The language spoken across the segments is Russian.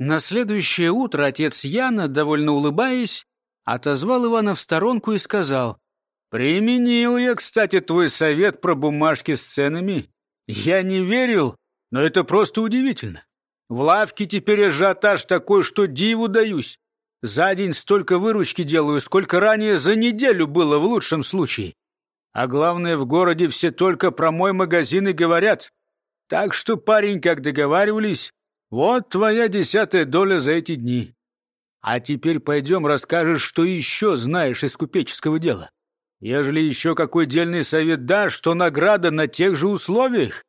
На следующее утро отец Яна, довольно улыбаясь, отозвал Ивана в сторонку и сказал, «Применил я, кстати, твой совет про бумажки с ценами. Я не верил, но это просто удивительно. В лавке теперь ажиотаж такой, что диву даюсь. За день столько выручки делаю, сколько ранее за неделю было в лучшем случае. А главное, в городе все только про мой магазин и говорят. Так что, парень, как договаривались, вот твоя десятая доля за эти дни. А теперь пойдем расскажешь, что еще знаешь из купеческого дела. Ежели еще какой дельный совет дашь, что награда на тех же условиях.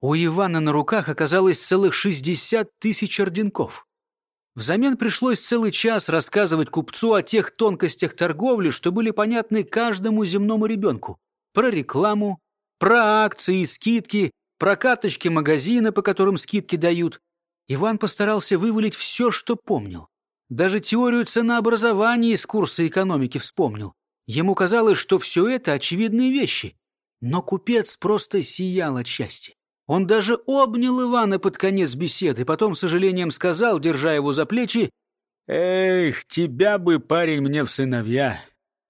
У Ивана на руках оказалось целых шестьдесят тысяч орденков. Взамен пришлось целый час рассказывать купцу о тех тонкостях торговли, что были понятны каждому земному ребенку. Про рекламу, про акции и скидки, про карточки магазина, по которым скидки дают. Иван постарался вывалить все, что помнил. Даже теорию ценообразования из курса экономики вспомнил. Ему казалось, что все это очевидные вещи. Но купец просто сиял от счастья. Он даже обнял Ивана под конец беседы, потом с сожалением сказал, держа его за плечи, «Эх, тебя бы, парень, мне в сыновья.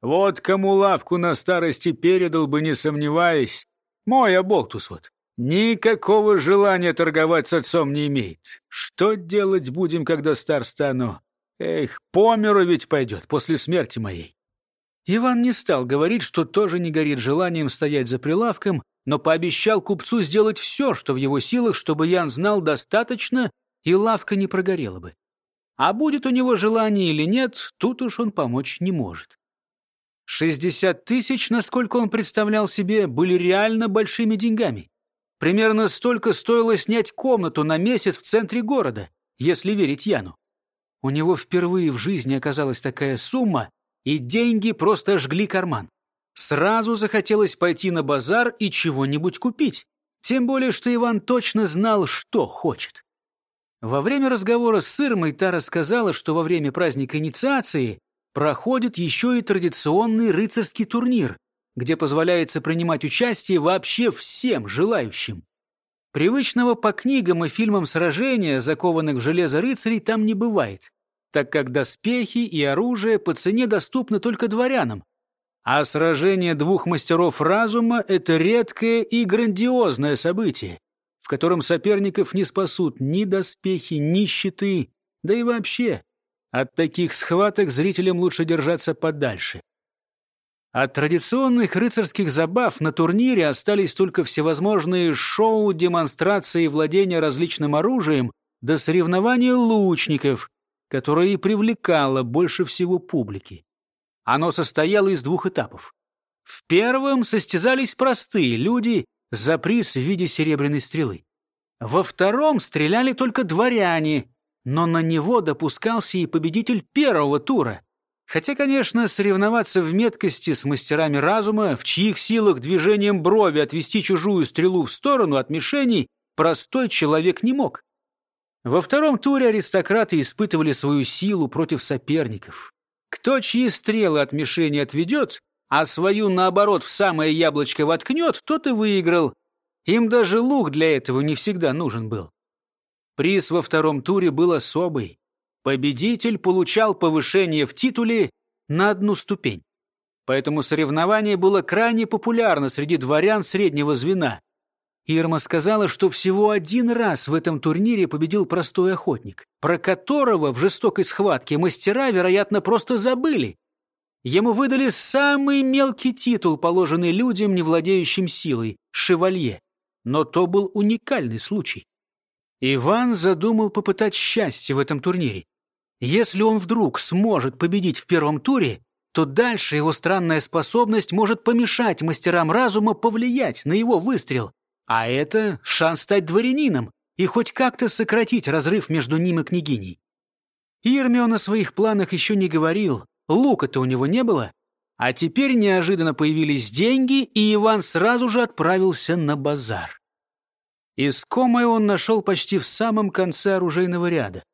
Вот кому лавку на старости передал бы, не сомневаясь. Мой оболтус вот. Никакого желания торговать с отцом не имеет. Что делать будем, когда стар стану? Эх, по миру ведь пойдет после смерти моей». Иван не стал говорить, что тоже не горит желанием стоять за прилавком, но пообещал купцу сделать все, что в его силах, чтобы Ян знал достаточно, и лавка не прогорела бы. А будет у него желание или нет, тут уж он помочь не может. Шестьдесят тысяч, насколько он представлял себе, были реально большими деньгами. Примерно столько стоило снять комнату на месяц в центре города, если верить Яну. У него впервые в жизни оказалась такая сумма, и деньги просто жгли карман. Сразу захотелось пойти на базар и чего-нибудь купить. Тем более, что Иван точно знал, что хочет. Во время разговора с Сырмой та рассказала, что во время праздника инициации проходит еще и традиционный рыцарский турнир, где позволяется принимать участие вообще всем желающим. Привычного по книгам и фильмам сражения, закованных в железо рыцарей, там не бывает, так как доспехи и оружие по цене доступны только дворянам, а сражение двух мастеров разума — это редкое и грандиозное событие, в котором соперников не спасут ни доспехи, ни щиты, да и вообще. От таких схваток зрителям лучше держаться подальше. От традиционных рыцарских забав на турнире остались только всевозможные шоу, демонстрации владения различным оружием до соревнования лучников, которое и привлекало больше всего публики. Оно состояло из двух этапов. В первом состязались простые люди за приз в виде серебряной стрелы. Во втором стреляли только дворяне, но на него допускался и победитель первого тура. Хотя, конечно, соревноваться в меткости с мастерами разума, в чьих силах движением брови отвести чужую стрелу в сторону от мишеней, простой человек не мог. Во втором туре аристократы испытывали свою силу против соперников. Кто чьи стрелы от мишени отведет, а свою, наоборот, в самое яблочко воткнет, тот и выиграл. Им даже лук для этого не всегда нужен был. Приз во втором туре был особый. Победитель получал повышение в титуле на одну ступень. Поэтому соревнование было крайне популярно среди дворян среднего звена. Ирма сказала, что всего один раз в этом турнире победил простой охотник, про которого в жестокой схватке мастера, вероятно, просто забыли. Ему выдали самый мелкий титул, положенный людям, не владеющим силой — шевалье. Но то был уникальный случай. Иван задумал попытать счастье в этом турнире. Если он вдруг сможет победить в первом туре, то дальше его странная способность может помешать мастерам разума повлиять на его выстрел. А это шанс стать дворянином и хоть как-то сократить разрыв между ним и княгиней. Ирмион о своих планах еще не говорил, лука-то у него не было. А теперь неожиданно появились деньги, и Иван сразу же отправился на базар. Искомое он нашел почти в самом конце оружейного ряда.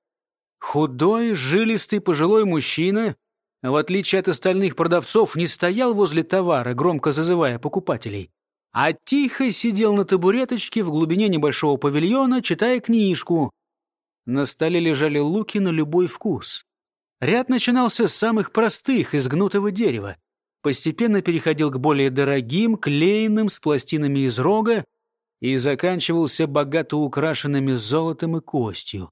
Худой, жилистый пожилой мужчина, в отличие от остальных продавцов, не стоял возле товара, громко зазывая покупателей а тихо сидел на табуреточке в глубине небольшого павильона, читая книжку. На столе лежали луки на любой вкус. Ряд начинался с самых простых, из гнутого дерева. Постепенно переходил к более дорогим, клеенным, с пластинами из рога, и заканчивался богато украшенными золотом и костью.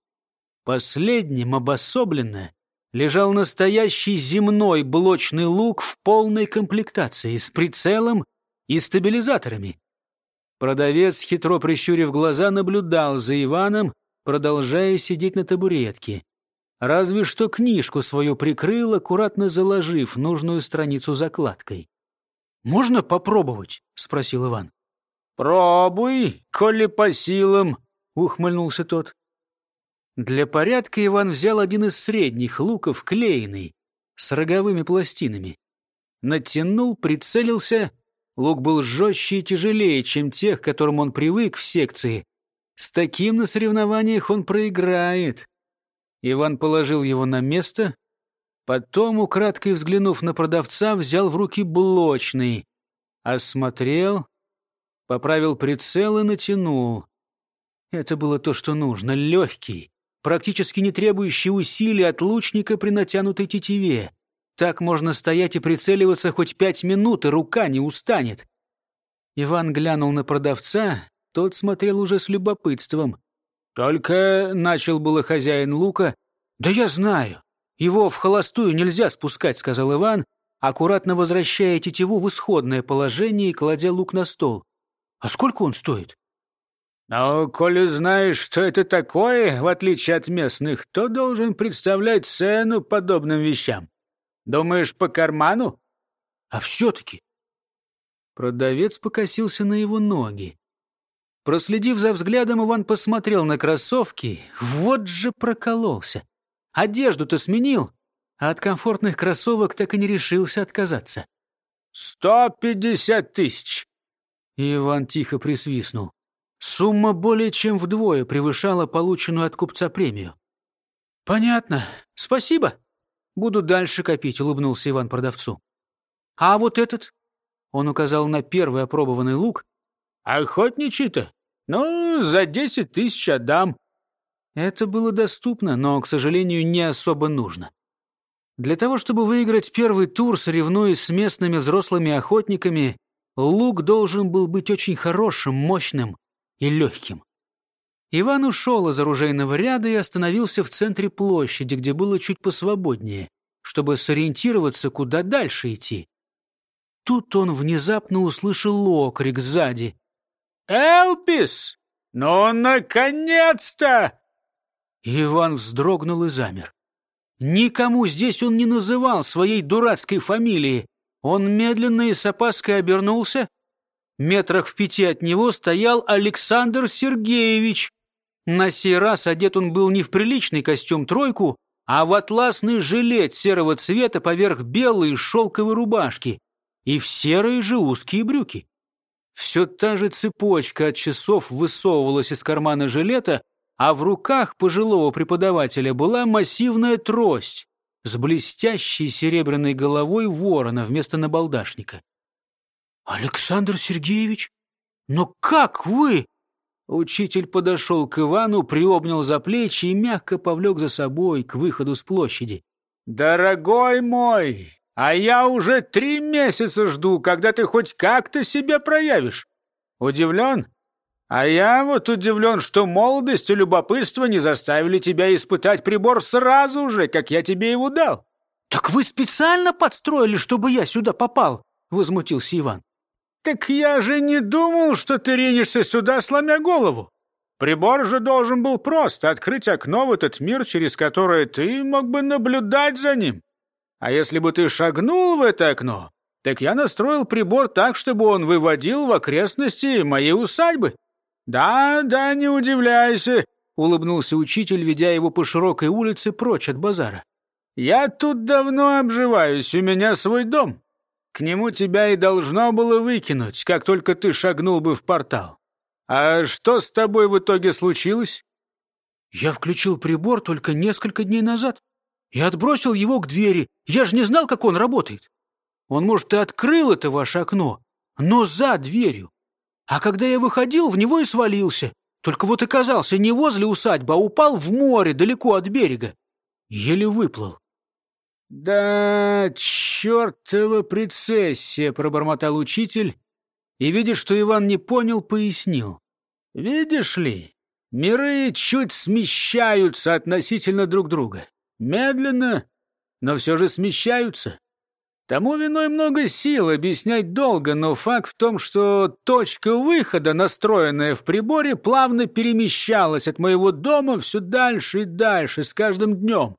Последним, обособленно, лежал настоящий земной блочный лук в полной комплектации, с прицелом и стабилизаторами. Продавец, хитро прищурив глаза, наблюдал за Иваном, продолжая сидеть на табуретке. Разве что книжку свою прикрыл, аккуратно заложив нужную страницу закладкой. «Можно попробовать?» — спросил Иван. «Пробуй, коли по силам», — ухмыльнулся тот. Для порядка Иван взял один из средних луков, клеенный, с роговыми пластинами. Натянул, прицелился. Лук был жестче и тяжелее, чем тех, к которым он привык в секции. С таким на соревнованиях он проиграет. Иван положил его на место, потом, украдкой взглянув на продавца, взял в руки блочный, осмотрел, поправил прицел и натянул. Это было то, что нужно, легкий, практически не требующий усилий от лучника при натянутой тетиве. Так можно стоять и прицеливаться хоть пять минут, и рука не устанет. Иван глянул на продавца, тот смотрел уже с любопытством. Только начал было хозяин лука. «Да я знаю. Его в холостую нельзя спускать», — сказал Иван, аккуратно возвращая тетиву в исходное положение и кладя лук на стол. «А сколько он стоит?» «Ну, коли знаешь, что это такое, в отличие от местных, то должен представлять цену подобным вещам. Думаешь, по карману?» «А все-таки...» Продавец покосился на его ноги. Проследив за взглядом, Иван посмотрел на кроссовки. Вот же прокололся. Одежду-то сменил, а от комфортных кроссовок так и не решился отказаться. «Сто пятьдесят тысяч!» Иван тихо присвистнул. Сумма более чем вдвое превышала полученную от купца премию. «Понятно. Спасибо. Буду дальше копить», — улыбнулся Иван продавцу. «А вот этот?» — он указал на первый опробованный лук. «Охотничий-то? Ну, за десять тысяч отдам. Это было доступно, но, к сожалению, не особо нужно. Для того, чтобы выиграть первый тур, соревнуясь с местными взрослыми охотниками, лук должен был быть очень хорошим, мощным и легким. Иван ушел из оружейного ряда и остановился в центре площади, где было чуть посвободнее, чтобы сориентироваться, куда дальше идти. Тут он внезапно услышал окрик сзади. «Элпис! Ну, наконец-то!» Иван вздрогнул и замер. Никому здесь он не называл своей дурацкой фамилии. Он медленно и с опаской обернулся. Метрах в пяти от него стоял Александр Сергеевич. На сей раз одет он был не в приличный костюм-тройку, а в атласный жилет серого цвета поверх белой шелковой рубашки и в серые же узкие брюки. Все та же цепочка от часов высовывалась из кармана жилета, а в руках пожилого преподавателя была массивная трость с блестящей серебряной головой ворона вместо набалдашника. «Александр Сергеевич, но как вы?» Учитель подошел к Ивану, приобнял за плечи и мягко повлек за собой к выходу с площади. «Дорогой мой, а я уже три месяца жду, когда ты хоть как-то себя проявишь. Удивлен? А я вот удивлен, что молодость и любопытство не заставили тебя испытать прибор сразу же, как я тебе его дал. Так вы специально подстроили, чтобы я сюда попал? Возмутился Иван. Так я же не думал, что ты ринешься сюда, сломя голову. Прибор же должен был просто открыть окно в этот мир, через которое ты мог бы наблюдать за ним. А если бы ты шагнул в это окно, так я настроил прибор так, чтобы он выводил в окрестности моей усадьбы. Да, да, не удивляйся, улыбнулся учитель, ведя его по широкой улице прочь от базара. Я тут давно обживаюсь, у меня свой дом. К нему тебя и должно было выкинуть, как только ты шагнул бы в портал. А что с тобой в итоге случилось? Я включил прибор только несколько дней назад и отбросил его к двери. Я же не знал, как он работает. Он, может, и открыл это ваше окно, но за дверью. А когда я выходил, в него и свалился. Только вот оказался не возле усадьбы, а упал в море, далеко от берега. Еле выплыл. «Да, чертова прецессия!» — пробормотал учитель, и, видя, что Иван не понял, пояснил. «Видишь ли, миры чуть смещаются относительно друг друга. Медленно, но все же смещаются. Тому виной много сил, объяснять долго, но факт в том, что точка выхода, настроенная в приборе, плавно перемещалась от моего дома все дальше и дальше с каждым днем.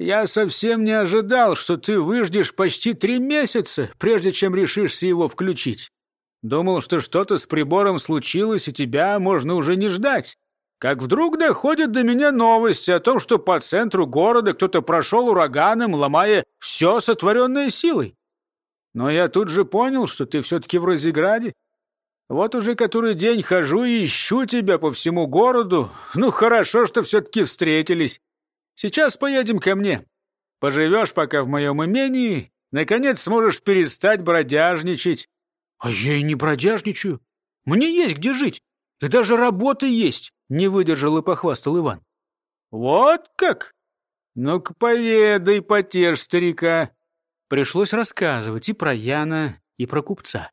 Я совсем не ожидал, что ты выждешь почти три месяца, прежде чем решишься его включить. Думал, что что-то с прибором случилось, и тебя можно уже не ждать. Как вдруг доходят до меня новости о том, что по центру города кто-то прошел ураганом, ломая все сотворенное силой. Но я тут же понял, что ты все-таки в Розеграде. Вот уже который день хожу и ищу тебя по всему городу. Ну, хорошо, что все-таки встретились. Сейчас поедем ко мне. Поживешь пока в моем имении, наконец сможешь перестать бродяжничать. А я и не бродяжничаю. Мне есть где жить. И даже работа есть, не выдержал и похвастал Иван. Вот как? Ну-ка поведай, потешь старика. Пришлось рассказывать и про Яна, и про купца.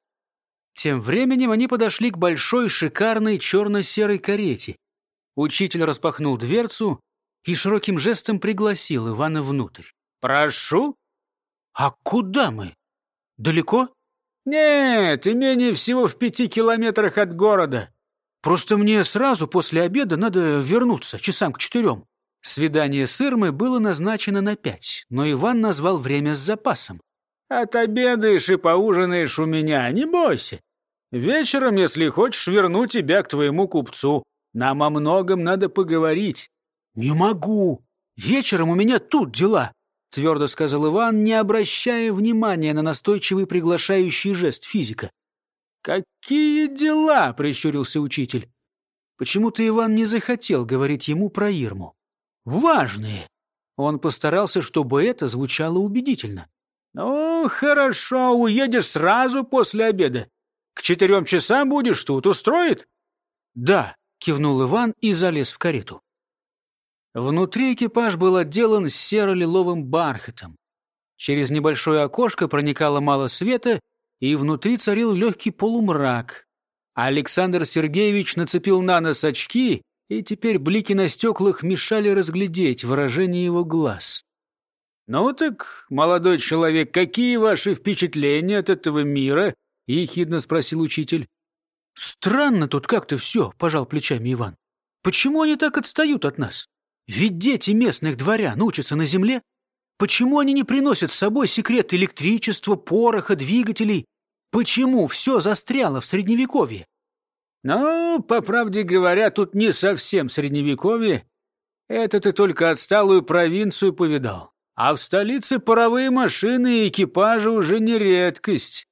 Тем временем они подошли к большой шикарной черно-серой карете. Учитель распахнул дверцу и широким жестом пригласил Ивана внутрь. «Прошу». «А куда мы? Далеко?» «Нет, имение всего в пяти километрах от города. Просто мне сразу после обеда надо вернуться, часам к четырем. Свидание с Ирмой было назначено на пять, но Иван назвал время с запасом. «Отобедаешь и поужинаешь у меня, не бойся. Вечером, если хочешь, верну тебя к твоему купцу. Нам о многом надо поговорить». «Не могу. Вечером у меня тут дела», — твердо сказал Иван, не обращая внимания на настойчивый приглашающий жест физика. «Какие дела?» — прищурился учитель. Почему-то Иван не захотел говорить ему про Ирму. «Важные!» Он постарался, чтобы это звучало убедительно. «Ну, хорошо, уедешь сразу после обеда. К четырем часам будешь тут, устроит?» «Да», — кивнул Иван и залез в карету. Внутри экипаж был отделан серо-лиловым бархатом. Через небольшое окошко проникало мало света, и внутри царил легкий полумрак. Александр Сергеевич нацепил на нос очки, и теперь блики на стеклах мешали разглядеть выражение его глаз. «Ну так, молодой человек, какие ваши впечатления от этого мира?» — ехидно спросил учитель. «Странно тут как-то все», — пожал плечами Иван. «Почему они так отстают от нас? Ведь дети местных дворян учатся на земле, Почему они не приносят с собой секрет электричества, пороха, двигателей? Почему все застряло в Средневековье? Ну, по правде говоря, тут не совсем Средневековье. Это ты только отсталую провинцию повидал. А в столице паровые машины и экипажи уже не редкость.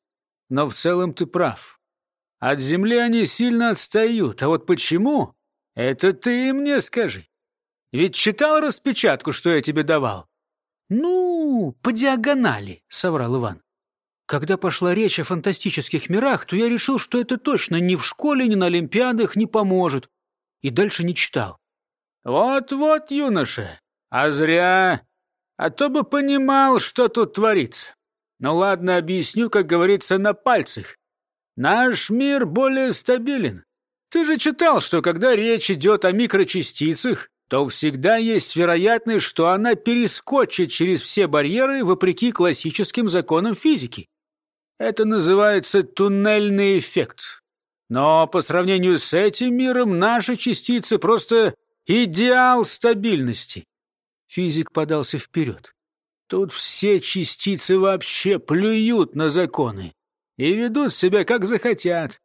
Но в целом ты прав. От земли они сильно отстают. А вот почему? Это ты мне скажи. Ведь читал распечатку, что я тебе давал? «Ну, по диагонали», — соврал Иван. Когда пошла речь о фантастических мирах, то я решил, что это точно ни в школе, ни на Олимпиадах не поможет. И дальше не читал. «Вот-вот, юноша, а зря. А то бы понимал, что тут творится. Ну ладно, объясню, как говорится, на пальцах. Наш мир более стабилен. Ты же читал, что когда речь идет о микрочастицах, то всегда есть вероятность, что она перескочит через все барьеры вопреки классическим законам физики. Это называется туннельный эффект. Но по сравнению с этим миром наши частицы просто идеал стабильности. Физик подался вперед. Тут все частицы вообще плюют на законы и ведут себя как захотят.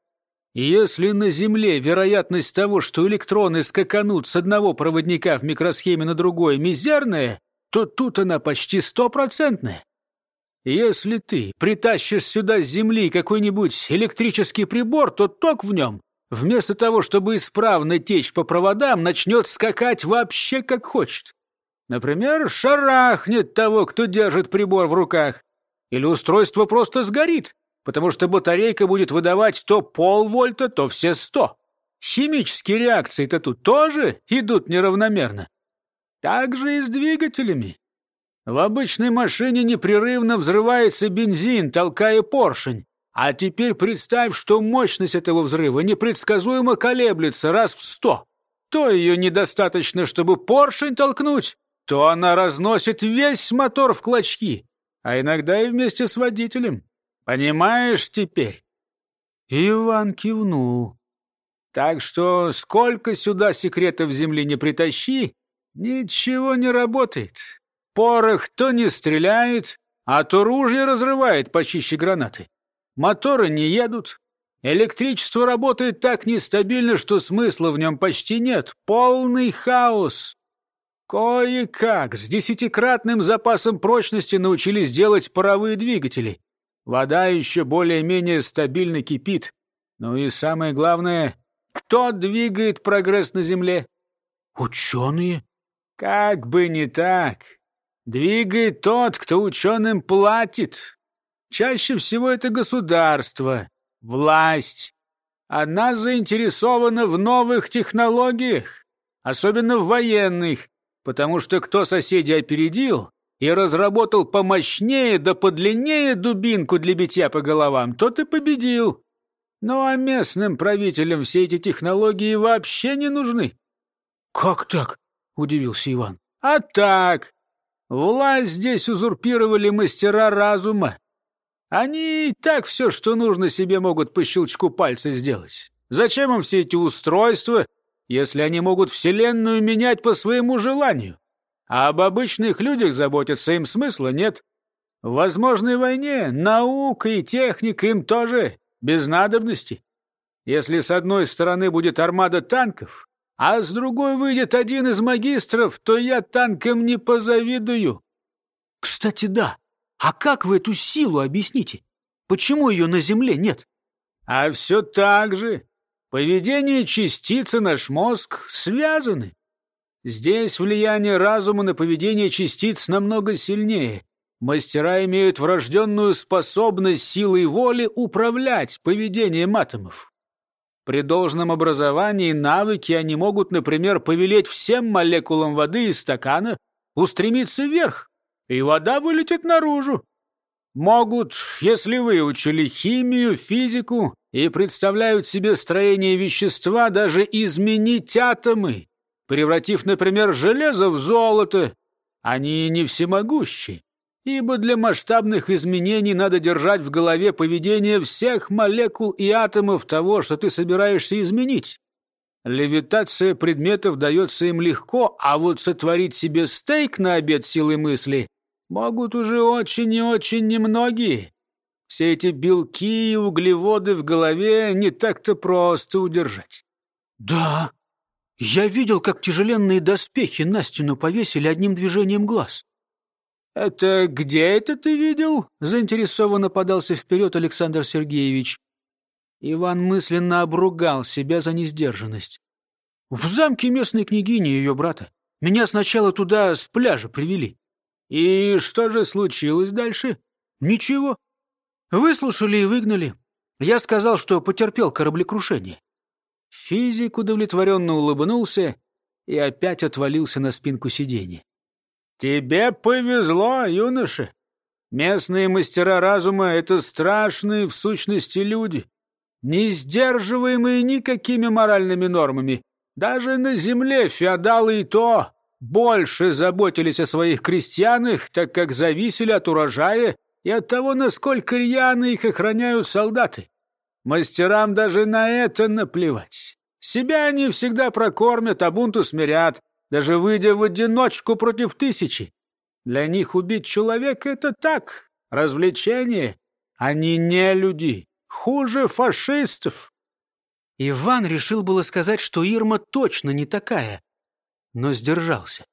Если на Земле вероятность того, что электроны скаканут с одного проводника в микросхеме на другой, мизерная, то тут она почти стопроцентная. Если ты притащишь сюда с Земли какой-нибудь электрический прибор, то ток в нем, вместо того, чтобы исправно течь по проводам, начнет скакать вообще как хочет. Например, шарахнет того, кто держит прибор в руках. Или устройство просто сгорит, потому что батарейка будет выдавать то полвольта, то все сто. Химические реакции-то тут тоже идут неравномерно. Так же и с двигателями. В обычной машине непрерывно взрывается бензин, толкая поршень. А теперь представь, что мощность этого взрыва непредсказуемо колеблется раз в сто. То ее недостаточно, чтобы поршень толкнуть, то она разносит весь мотор в клочки, а иногда и вместе с водителем. Понимаешь теперь?» Иван кивнул. «Так что сколько сюда секретов земли не притащи, ничего не работает. Порох то не стреляет, а то ружье разрывает почище гранаты. Моторы не едут. Электричество работает так нестабильно, что смысла в нем почти нет. Полный хаос. Кое-как с десятикратным запасом прочности научились делать паровые двигатели. Вода еще более-менее стабильно кипит. Ну и самое главное, кто двигает прогресс на Земле? Ученые. Как бы не так. Двигает тот, кто ученым платит. Чаще всего это государство, власть. Она заинтересована в новых технологиях, особенно в военных, потому что кто соседей опередил и разработал помощнее да подлиннее дубинку для битья по головам, тот и победил. Ну а местным правителям все эти технологии вообще не нужны. — Как так? — удивился Иван. — А так. Власть здесь узурпировали мастера разума. Они и так все, что нужно себе, могут по щелчку пальца сделать. Зачем им все эти устройства, если они могут Вселенную менять по своему желанию? А об обычных людях заботиться им смысла нет. В возможной войне наука и техника им тоже без надобности. Если с одной стороны будет армада танков, а с другой выйдет один из магистров, то я танкам не позавидую. Кстати, да. А как вы эту силу объясните? Почему ее на Земле нет? А все так же. Поведение частицы наш мозг связаны. Здесь влияние разума на поведение частиц намного сильнее. Мастера имеют врожденную способность силой воли управлять поведением атомов. При должном образовании навыки они могут, например, повелеть всем молекулам воды из стакана устремиться вверх, и вода вылетит наружу. Могут, если выучили химию, физику и представляют себе строение вещества, даже изменить атомы, превратив, например, железо в золото. Они не всемогущи, ибо для масштабных изменений надо держать в голове поведение всех молекул и атомов того, что ты собираешься изменить. Левитация предметов дается им легко, а вот сотворить себе стейк на обед силой мысли могут уже очень и очень немногие. Все эти белки и углеводы в голове не так-то просто удержать. Да, я видел, как тяжеленные доспехи на стену повесили одним движением глаз. «Это где это ты видел?» — заинтересованно подался вперед Александр Сергеевич. Иван мысленно обругал себя за несдержанность. «В замке местной княгини и ее брата. Меня сначала туда с пляжа привели. «И что же случилось дальше?» «Ничего. Выслушали и выгнали. Я сказал, что потерпел кораблекрушение». Физик удовлетворенно улыбнулся и опять отвалился на спинку сиденья. «Тебе повезло, юноша. Местные мастера разума — это страшные в сущности люди, не сдерживаемые никакими моральными нормами. Даже на земле феодалы и то больше заботились о своих крестьянах, так как зависели от урожая и от того, насколько рьяно их охраняют солдаты. Мастерам даже на это наплевать. Себя они всегда прокормят, а бунт усмирят, даже выйдя в одиночку против тысячи. Для них убить человека — это так, развлечение. Они не люди, хуже фашистов. Иван решил было сказать, что Ирма точно не такая, но сдержался.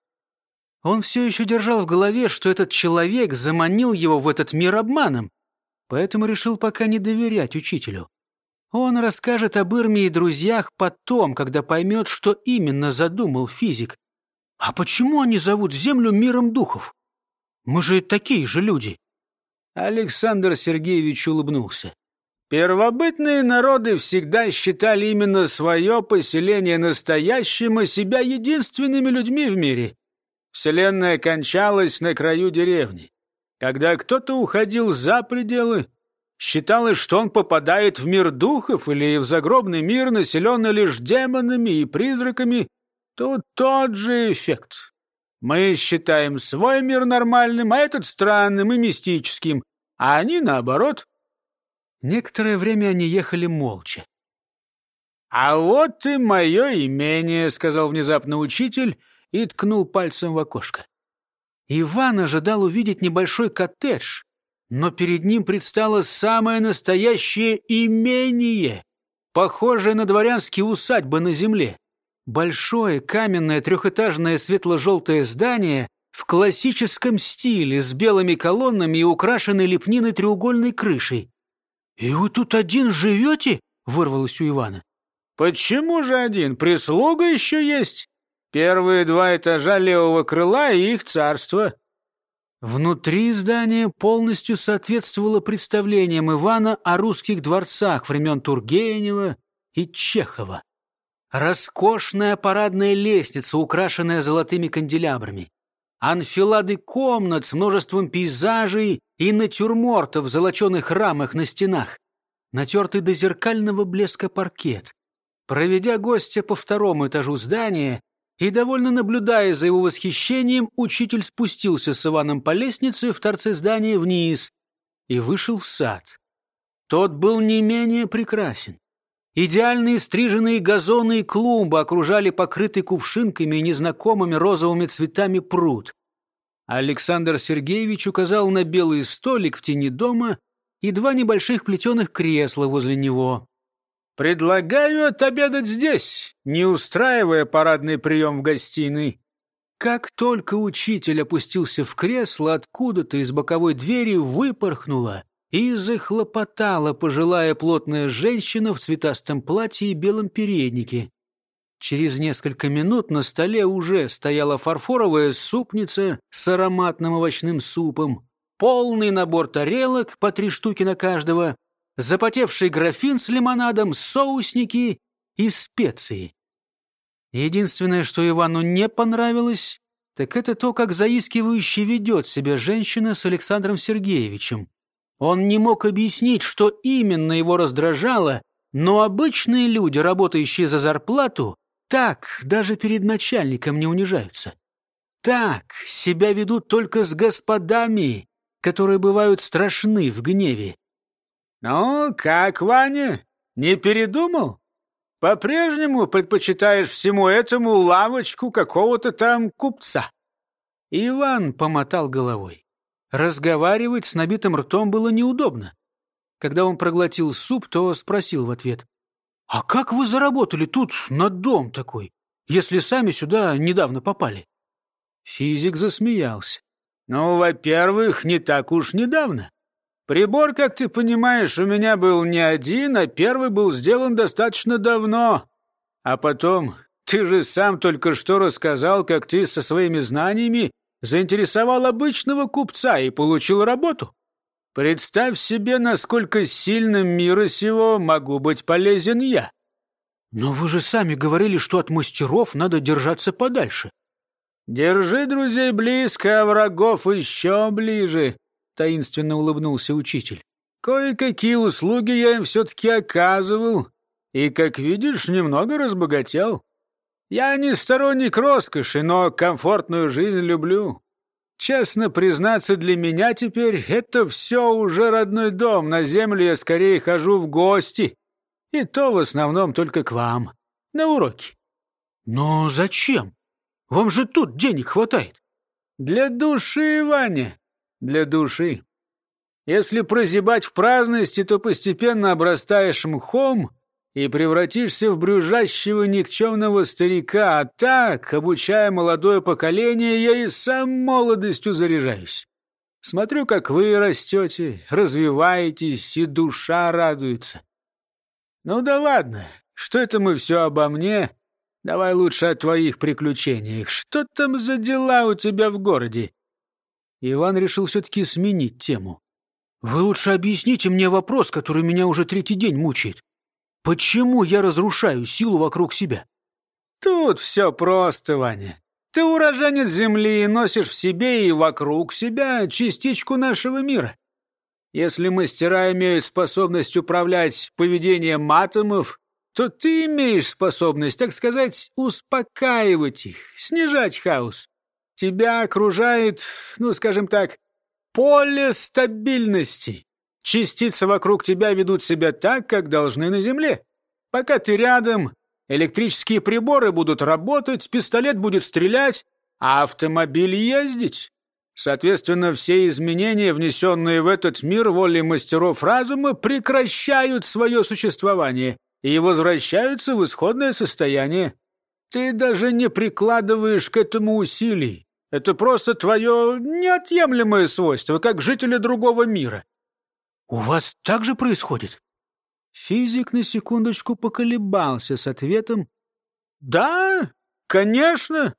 Он все еще держал в голове, что этот человек заманил его в этот мир обманом, поэтому решил пока не доверять учителю. Он расскажет об Ирме и друзьях потом, когда поймет, что именно задумал физик. А почему они зовут Землю миром духов? Мы же такие же люди. Александр Сергеевич улыбнулся. Первобытные народы всегда считали именно свое поселение настоящим и себя единственными людьми в мире. Вселенная кончалась на краю деревни. Когда кто-то уходил за пределы, считалось, что он попадает в мир духов или в загробный мир, населенный лишь демонами и призраками. Тут тот же эффект. Мы считаем свой мир нормальным, а этот странным и мистическим, а они наоборот. Некоторое время они ехали молча. «А вот и мое имение», — сказал внезапно учитель и ткнул пальцем в окошко. Иван ожидал увидеть небольшой коттедж, но перед ним предстало самое настоящее имение, похожее на дворянские усадьбы на земле. Большое каменное трехэтажное светло-желтое здание в классическом стиле с белыми колоннами и украшенной лепниной треугольной крышей. «И вы тут один живете?» — вырвалось у Ивана. «Почему же один? Прислуга еще есть. Первые два этажа левого крыла и их царство». Внутри здания полностью соответствовало представлениям Ивана о русских дворцах времен Тургенева и Чехова. Роскошная парадная лестница, украшенная золотыми канделябрами. Анфилады комнат с множеством пейзажей и натюрмортов в золоченых рамах на стенах. Натертый до зеркального блеска паркет. Проведя гостя по второму этажу здания и, довольно наблюдая за его восхищением, учитель спустился с Иваном по лестнице в торце здания вниз и вышел в сад. Тот был не менее прекрасен. Идеальные стриженные газоны и клумбы окружали покрытый кувшинками и незнакомыми розовыми цветами пруд. Александр Сергеевич указал на белый столик в тени дома и два небольших плетеных кресла возле него. «Предлагаю отобедать здесь, не устраивая парадный прием в гостиной». Как только учитель опустился в кресло, откуда-то из боковой двери выпорхнула и захлопотала пожилая плотная женщина в цветастом платье и белом переднике. Через несколько минут на столе уже стояла фарфоровая супница с ароматным овощным супом, полный набор тарелок по три штуки на каждого, запотевший графин с лимонадом, соусники и специи. Единственное, что Ивану не понравилось, так это то, как заискивающе ведет себя женщина с Александром Сергеевичем. Он не мог объяснить, что именно его раздражало, но обычные люди, работающие за зарплату, так даже перед начальником не унижаются. Так себя ведут только с господами, которые бывают страшны в гневе. «Ну, как, Ваня, не передумал? По-прежнему предпочитаешь всему этому лавочку какого-то там купца?» Иван помотал головой. Разговаривать с набитым ртом было неудобно. Когда он проглотил суп, то спросил в ответ. «А как вы заработали тут на дом такой, если сами сюда недавно попали?» Физик засмеялся. «Ну, во-первых, не так уж недавно. Прибор, как ты понимаешь, у меня был не один, а первый был сделан достаточно давно. А потом, ты же сам только что рассказал, как ты со своими знаниями заинтересовал обычного купца и получил работу. Представь себе, насколько сильным мира сего могу быть полезен я. Но вы же сами говорили, что от мастеров надо держаться подальше. Держи друзей близко, а врагов еще ближе, таинственно улыбнулся учитель. Кое-какие услуги я им все-таки оказывал, и, как видишь, немного разбогател. Я не сторонник роскоши, но комфортную жизнь люблю. Честно признаться, для меня теперь это все уже родной дом. На землю я скорее хожу в гости. И то в основном только к вам. На уроки. Но зачем? Вам же тут денег хватает. Для души, Ваня, для души. Если прозябать в праздности, то постепенно обрастаешь мхом и превратишься в брюжащего никчемного старика, а так, обучая молодое поколение, я и сам молодостью заряжаюсь. Смотрю, как вы растете, развиваетесь, и душа радуется. Ну да ладно, что это мы все обо мне? Давай лучше о твоих приключениях. Что там за дела у тебя в городе? Иван решил все-таки сменить тему. Вы лучше объясните мне вопрос, который меня уже третий день мучает. Почему я разрушаю силу вокруг себя? Тут все просто, Ваня. Ты уроженец Земли и носишь в себе и вокруг себя частичку нашего мира. Если мастера имеют способность управлять поведением атомов, то ты имеешь способность, так сказать, успокаивать их, снижать хаос. Тебя окружает, ну, скажем так, поле стабильности. Частицы вокруг тебя ведут себя так, как должны на Земле. Пока ты рядом, электрические приборы будут работать, пистолет будет стрелять, а автомобиль ездить. Соответственно, все изменения, внесенные в этот мир волей мастеров разума, прекращают свое существование и возвращаются в исходное состояние. Ты даже не прикладываешь к этому усилий. Это просто твое неотъемлемое свойство, как жителя другого мира. У вас так же происходит? Физик на секундочку поколебался с ответом. Да, конечно,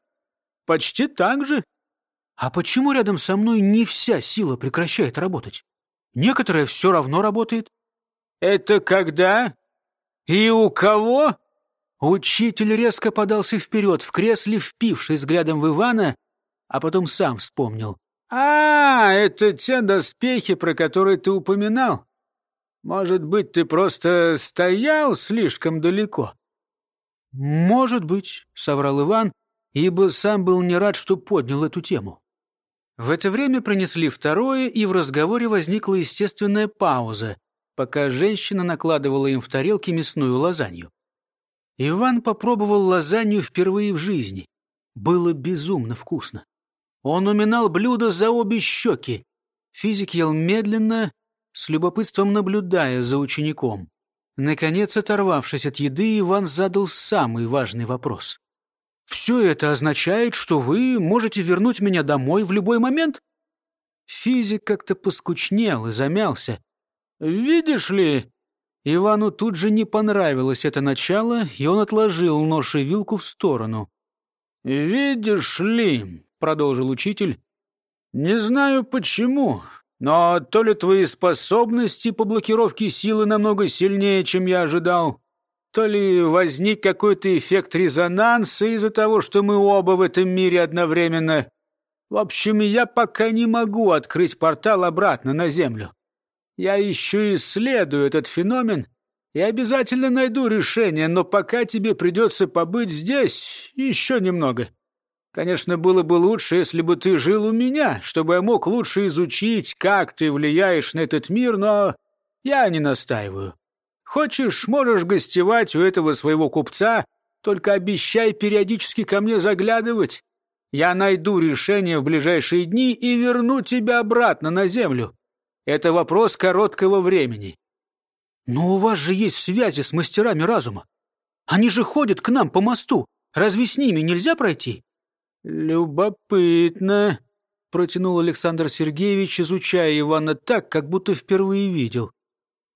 почти так же. А почему рядом со мной не вся сила прекращает работать? Некоторая все равно работает. Это когда? И у кого? Учитель резко подался вперед в кресле, впившись взглядом в Ивана, а потом сам вспомнил. «А, это те доспехи, про которые ты упоминал. Может быть, ты просто стоял слишком далеко?» «Может быть», — соврал Иван, ибо сам был не рад, что поднял эту тему. В это время принесли второе, и в разговоре возникла естественная пауза, пока женщина накладывала им в тарелки мясную лазанью. Иван попробовал лазанью впервые в жизни. Было безумно вкусно. Он уминал блюдо за обе щеки. Физик ел медленно, с любопытством наблюдая за учеником. Наконец, оторвавшись от еды, Иван задал самый важный вопрос. «Все это означает, что вы можете вернуть меня домой в любой момент?» Физик как-то поскучнел и замялся. «Видишь ли...» Ивану тут же не понравилось это начало, и он отложил нож и вилку в сторону. «Видишь ли...» — продолжил учитель. «Не знаю почему, но то ли твои способности по блокировке силы намного сильнее, чем я ожидал, то ли возник какой-то эффект резонанса из-за того, что мы оба в этом мире одновременно. В общем, я пока не могу открыть портал обратно на Землю. Я еще исследую этот феномен и обязательно найду решение, но пока тебе придется побыть здесь еще немного. Конечно, было бы лучше, если бы ты жил у меня, чтобы я мог лучше изучить, как ты влияешь на этот мир, но я не настаиваю. Хочешь, можешь гостевать у этого своего купца, только обещай периодически ко мне заглядывать. Я найду решение в ближайшие дни и верну тебя обратно на землю. Это вопрос короткого времени. Но у вас же есть связи с мастерами разума. Они же ходят к нам по мосту. Разве с ними нельзя пройти? Любопытно, протянул Александр Сергеевич, изучая Ивана так, как будто впервые видел.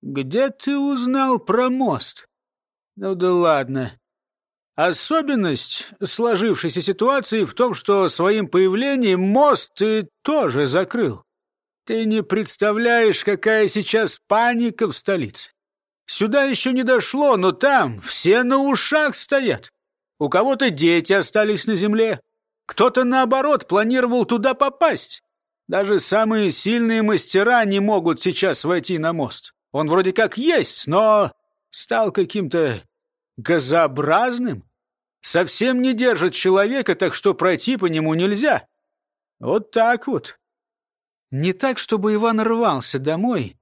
Где ты узнал про мост? Ну да ладно. Особенность сложившейся ситуации в том, что своим появлением мост ты тоже закрыл. Ты не представляешь, какая сейчас паника в столице. Сюда еще не дошло, но там все на ушах стоят. У кого-то дети остались на земле. Кто-то, наоборот, планировал туда попасть. Даже самые сильные мастера не могут сейчас войти на мост. Он вроде как есть, но стал каким-то газообразным. Совсем не держит человека, так что пройти по нему нельзя. Вот так вот. Не так, чтобы Иван рвался домой.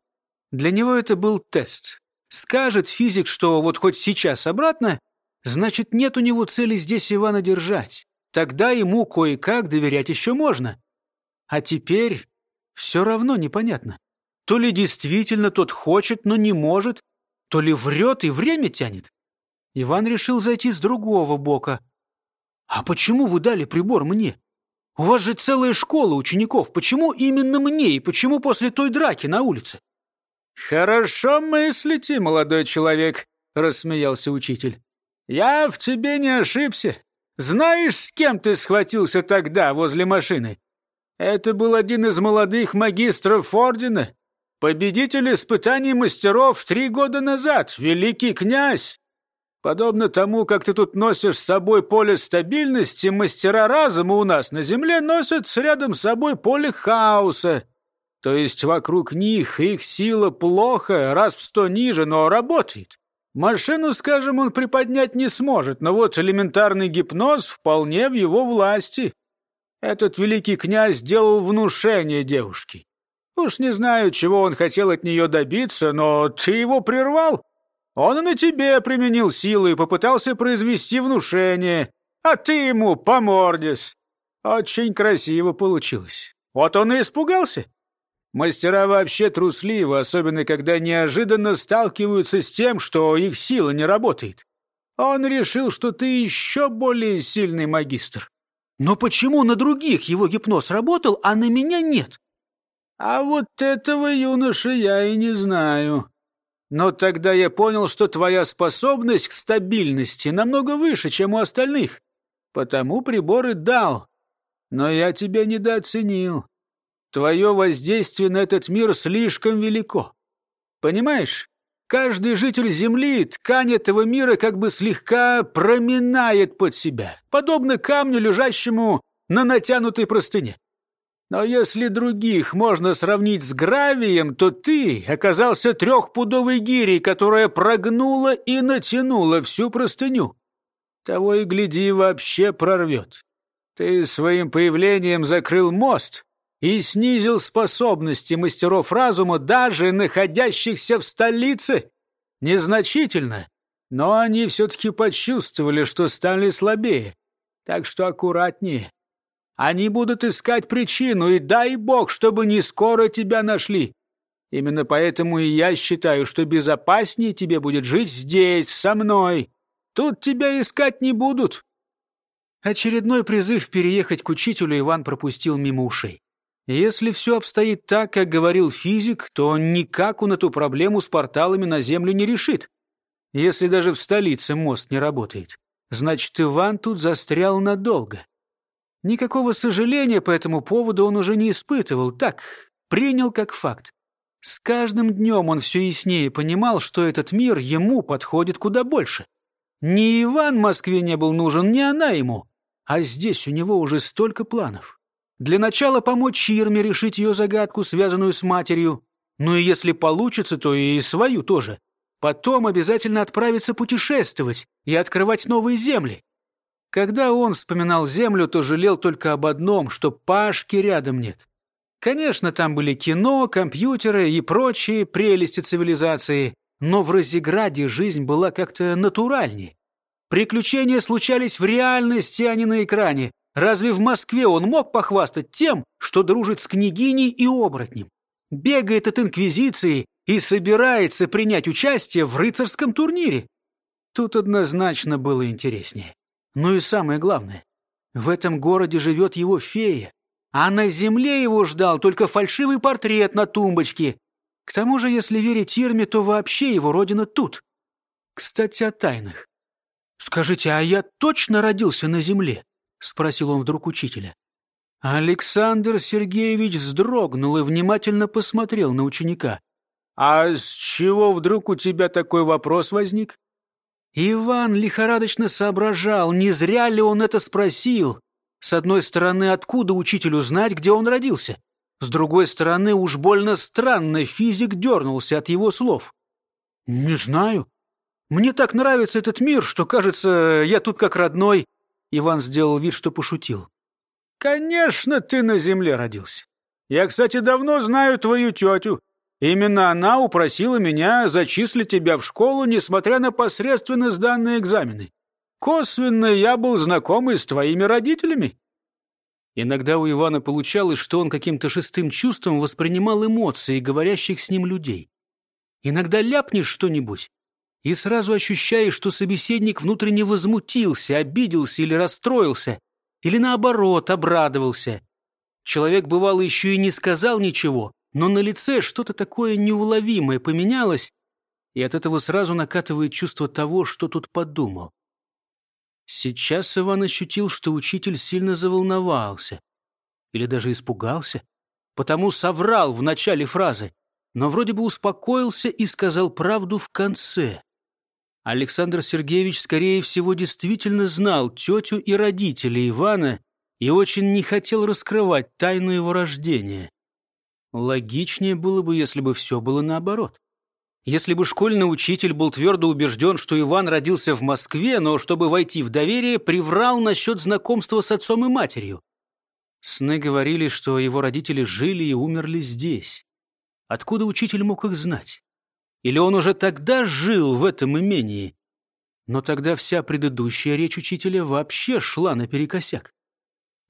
Для него это был тест. Скажет физик, что вот хоть сейчас обратно, значит, нет у него цели здесь Ивана держать. Тогда ему кое-как доверять еще можно. А теперь все равно непонятно. То ли действительно тот хочет, но не может, то ли врет и время тянет. Иван решил зайти с другого бока. «А почему вы дали прибор мне? У вас же целая школа учеников. Почему именно мне и почему после той драки на улице?» «Хорошо мыслите, молодой человек», — рассмеялся учитель. «Я в тебе не ошибся. Знаешь, с кем ты схватился тогда возле машины? Это был один из молодых магистров Ордена. Победитель испытаний мастеров три года назад, великий князь. Подобно тому, как ты тут носишь с собой поле стабильности, мастера разума у нас на земле носят рядом с собой поле хаоса. То есть вокруг них их сила плохо, раз в сто ниже, но работает. Машину, скажем, он приподнять не сможет, но вот элементарный гипноз вполне в его власти. Этот великий князь сделал внушение девушке. Уж не знаю, чего он хотел от нее добиться, но ты его прервал. Он и на тебе применил силу и попытался произвести внушение, а ты ему помордис. Очень красиво получилось. Вот он и испугался. Мастера вообще трусливы, особенно когда неожиданно сталкиваются с тем, что их сила не работает. Он решил, что ты еще более сильный магистр. Но почему на других его гипноз работал, а на меня нет? А вот этого, юноша, я и не знаю. Но тогда я понял, что твоя способность к стабильности намного выше, чем у остальных. Потому приборы дал. Но я тебя недооценил. Твое воздействие на этот мир слишком велико. Понимаешь, каждый житель Земли ткань этого мира как бы слегка проминает под себя, подобно камню, лежащему на натянутой простыне. Но если других можно сравнить с гравием, то ты оказался трехпудовой гирей, которая прогнула и натянула всю простыню. Того и гляди, вообще прорвет. Ты своим появлением закрыл мост и снизил способности мастеров разума, даже находящихся в столице. Незначительно, но они все-таки почувствовали, что стали слабее. Так что аккуратнее. Они будут искать причину, и дай бог, чтобы не скоро тебя нашли. Именно поэтому и я считаю, что безопаснее тебе будет жить здесь, со мной. Тут тебя искать не будут». Очередной призыв переехать к учителю Иван пропустил мимо ушей. Если все обстоит так, как говорил физик, то никак он эту проблему с порталами на Землю не решит. Если даже в столице мост не работает, значит, Иван тут застрял надолго. Никакого сожаления по этому поводу он уже не испытывал, так, принял как факт. С каждым днем он все яснее понимал, что этот мир ему подходит куда больше. Ни Иван Москве не был нужен, ни она ему. А здесь у него уже столько планов. Для начала помочь Ирме решить ее загадку, связанную с матерью. Ну и если получится, то и свою тоже. Потом обязательно отправиться путешествовать и открывать новые земли. Когда он вспоминал землю, то жалел только об одном, что Пашки рядом нет. Конечно, там были кино, компьютеры и прочие прелести цивилизации, но в Разиграде жизнь была как-то натуральнее. Приключения случались в реальности, а не на экране. Разве в Москве он мог похвастать тем, что дружит с княгиней и оборотнем? Бегает от инквизиции и собирается принять участие в рыцарском турнире. Тут однозначно было интереснее. Ну и самое главное, в этом городе живет его фея, а на земле его ждал только фальшивый портрет на тумбочке. К тому же, если верить Ирме, то вообще его родина тут. Кстати, о тайнах. «Скажите, а я точно родился на земле?» — спросил он вдруг учителя. Александр Сергеевич вздрогнул и внимательно посмотрел на ученика. «А с чего вдруг у тебя такой вопрос возник?» Иван лихорадочно соображал, не зря ли он это спросил. С одной стороны, откуда учителю знать, где он родился? С другой стороны, уж больно странно физик дернулся от его слов. «Не знаю. Мне так нравится этот мир, что, кажется, я тут как родной». Иван сделал вид, что пошутил. «Конечно, ты на земле родился. Я, кстати, давно знаю твою тетю. Именно она упросила меня зачислить тебя в школу, несмотря на посредственно сданные экзамены. Косвенно я был знаком и с твоими родителями». Иногда у Ивана получалось, что он каким-то шестым чувством воспринимал эмоции говорящих с ним людей. Иногда ляпнешь что-нибудь, и сразу ощущаешь, что собеседник внутренне возмутился, обиделся или расстроился, или наоборот, обрадовался. Человек, бывало, еще и не сказал ничего, но на лице что-то такое неуловимое поменялось, и от этого сразу накатывает чувство того, что тут подумал. Сейчас Иван ощутил, что учитель сильно заволновался или даже испугался, потому соврал в начале фразы. но вроде бы успокоился и сказал правду в конце. Александр Сергеевич, скорее всего, действительно знал тетю и родителей Ивана и очень не хотел раскрывать тайну его рождения. Логичнее было бы, если бы все было наоборот. Если бы школьный учитель был твердо убежден, что Иван родился в Москве, но, чтобы войти в доверие, приврал насчет знакомства с отцом и матерью. Сны говорили, что его родители жили и умерли здесь. Откуда учитель мог их знать? Или он уже тогда жил в этом имении? Но тогда вся предыдущая речь учителя вообще шла наперекосяк.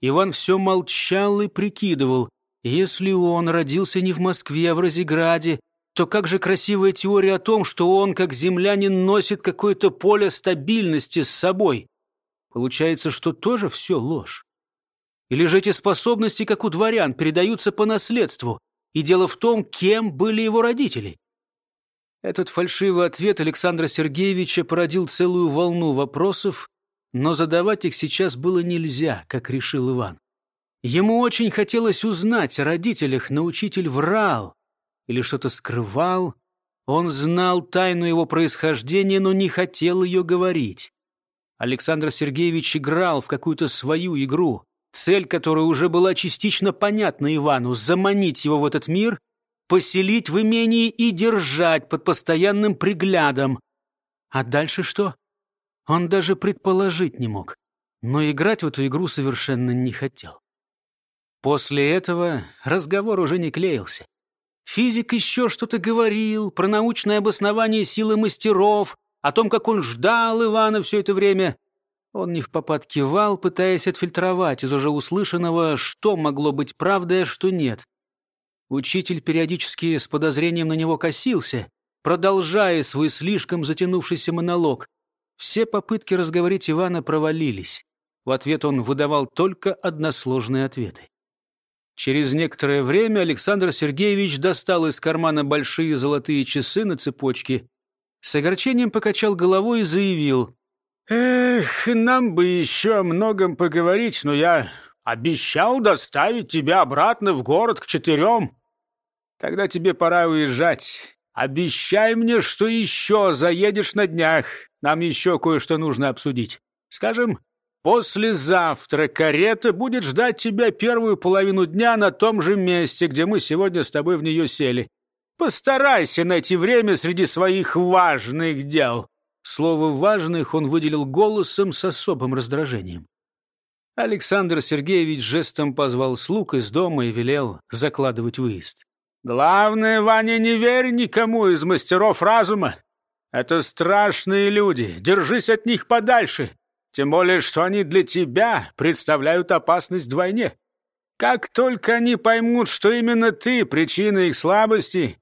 Иван все молчал и прикидывал, если он родился не в Москве, а в Разиграде, то как же красивая теория о том, что он, как землянин, носит какое-то поле стабильности с собой? Получается, что тоже все ложь. Или же эти способности, как у дворян, передаются по наследству, и дело в том, кем были его родители? Этот фальшивый ответ Александра Сергеевича породил целую волну вопросов, но задавать их сейчас было нельзя, как решил Иван. Ему очень хотелось узнать о родителях, но учитель врал или что-то скрывал. Он знал тайну его происхождения, но не хотел ее говорить. Александр Сергеевич играл в какую-то свою игру, цель которой уже была частично понятна Ивану — заманить его в этот мир, поселить в имении и держать под постоянным приглядом. А дальше что? Он даже предположить не мог, но играть в эту игру совершенно не хотел. После этого разговор уже не клеился. Физик еще что-то говорил про научное обоснование силы мастеров, о том, как он ждал Ивана все это время. Он не в попад кивал, пытаясь отфильтровать из уже услышанного, что могло быть правдой, а что нет. Учитель периодически с подозрением на него косился, продолжая свой слишком затянувшийся монолог. Все попытки разговорить Ивана провалились. В ответ он выдавал только односложные ответы. Через некоторое время Александр Сергеевич достал из кармана большие золотые часы на цепочке, с огорчением покачал головой и заявил. «Эх, нам бы еще о многом поговорить, но я обещал доставить тебя обратно в город к четырем. Тогда тебе пора уезжать. Обещай мне, что еще заедешь на днях. Нам еще кое-что нужно обсудить. Скажем, Послезавтра карета будет ждать тебя первую половину дня на том же месте, где мы сегодня с тобой в нее сели. Постарайся найти время среди своих важных дел». Слово «важных» он выделил голосом с особым раздражением. Александр Сергеевич жестом позвал слуг из дома и велел закладывать выезд. «Главное, Ваня, не верь никому из мастеров разума. Это страшные люди, держись от них подальше. Тем более, что они для тебя представляют опасность вдвойне. Как только они поймут, что именно ты причина их слабости,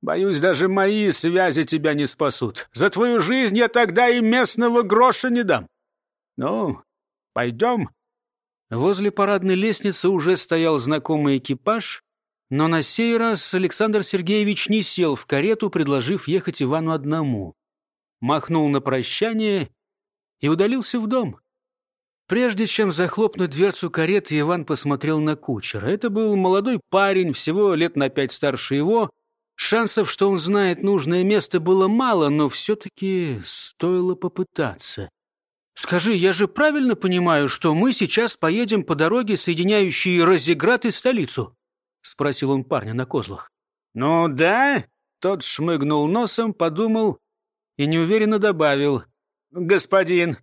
боюсь, даже мои связи тебя не спасут. За твою жизнь я тогда и местного гроша не дам. Ну, пойдем». Возле парадной лестницы уже стоял знакомый экипаж, но на сей раз Александр Сергеевич не сел в карету, предложив ехать Ивану одному. Махнул на прощание и удалился в дом. Прежде чем захлопнуть дверцу кареты, Иван посмотрел на кучера. Это был молодой парень, всего лет на пять старше его. Шансов, что он знает нужное место, было мало, но все-таки стоило попытаться. «Скажи, я же правильно понимаю, что мы сейчас поедем по дороге, соединяющей Розеград и столицу?» — спросил он парня на козлах. «Ну да», — тот шмыгнул носом, подумал и неуверенно добавил господин».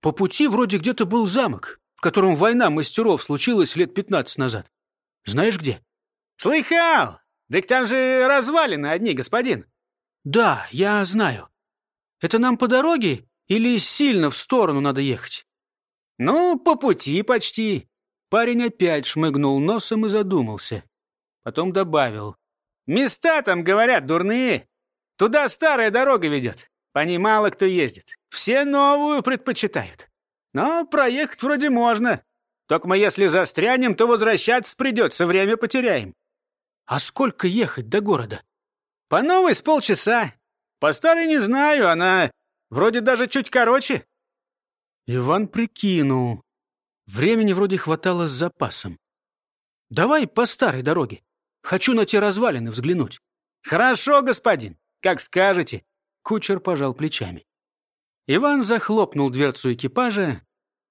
По пути вроде где-то был замок, в котором война мастеров случилась лет пятнадцать назад. Знаешь где? «Слыхал! Так там же развалины одни, господин!» «Да, я знаю. Это нам по дороге или сильно в сторону надо ехать?» «Ну, по пути почти». Парень опять шмыгнул носом и задумался. Потом добавил. «Места там, говорят, дурные. Туда старая дорога ведет. По ней мало кто ездит. Все новую предпочитают. Но проехать вроде можно. Только мы, если застрянем, то возвращаться придется, время потеряем. А сколько ехать до города? По новой с полчаса. По старой не знаю, она вроде даже чуть короче. Иван прикинул. Времени вроде хватало с запасом. Давай по старой дороге. Хочу на те развалины взглянуть. Хорошо, господин, как скажете. Кучер пожал плечами. Иван захлопнул дверцу экипажа.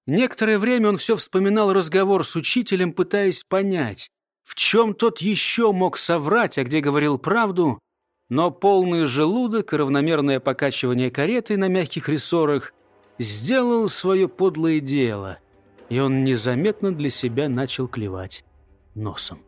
Некоторое время он все вспоминал разговор с учителем, пытаясь понять, в чем тот еще мог соврать, а где говорил правду, но полный желудок и равномерное покачивание кареты на мягких рессорах сделал свое подлое дело, и он незаметно для себя начал клевать носом.